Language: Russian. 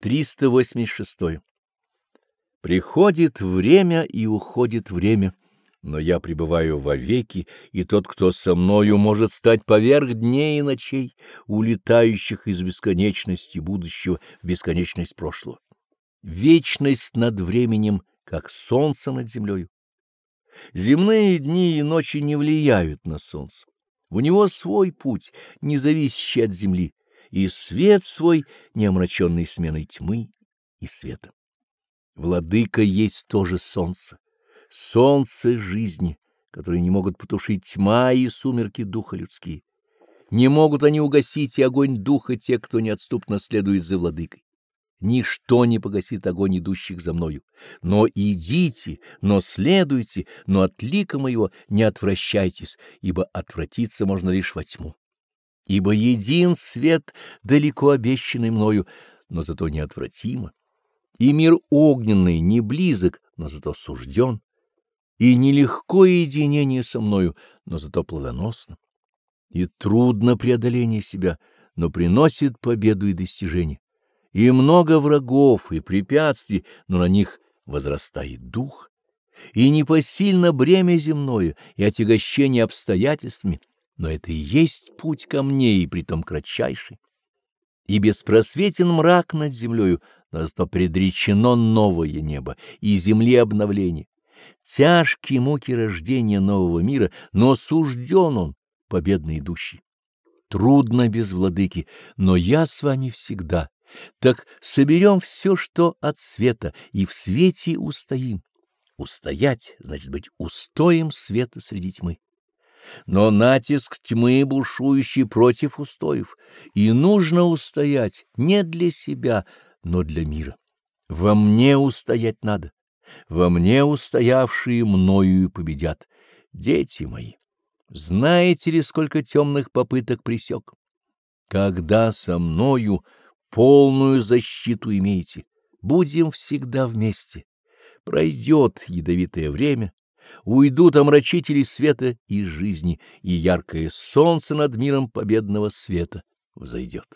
386. Приходит время и уходит время, но я пребываю вовеки, и тот, кто со мною, может стать поверх дней и ночей, улетающих из бесконечности будущего в бесконечность прошлого. Вечность над временем, как солнце над землею. Земные дни и ночи не влияют на солнце. У него свой путь, не зависящий от земли, и свет свой, не омраченный сменой тьмы и света. Владыка есть тоже солнце, солнце жизни, которые не могут потушить тьма и сумерки духа людские. Не могут они угасить и огонь духа те, кто неотступно следует за владыкой. Ничто не погасит огонь идущих за мною. Но идите, но следуйте, но от лика моего не отвращайтесь, ибо отвратиться можно лишь во тьму ибо един свет, далеко обещанный мною, но зато неотвратимо, и мир огненный не близок, но зато сужден, и нелегко единение со мною, но зато плодоносно, и трудно преодоление себя, но приносит победу и достижение, и много врагов и препятствий, но на них возрастает дух, и непосильно бремя земное и отягощение обстоятельствами, но это и есть путь ко мне, и притом кратчайший. И беспросветен мрак над землею, но зато предречено новое небо и земли обновление. Тяжкие муки рождения нового мира, но сужден он, победно идущий. Трудно без владыки, но я с вами всегда. Так соберем все, что от света, и в свете устоим. Устоять значит быть устоем света среди тьмы но натиск тьмы бушующий против устоев, и нужно устоять не для себя, но для мира. Во мне устоять надо, во мне устоявшие мною победят. Дети мои, знаете ли, сколько темных попыток пресек? Когда со мною полную защиту имеете, будем всегда вместе. Пройдет ядовитое время, уйдут омрачители света и жизни, и яркое солнце над миром победного света взойдет.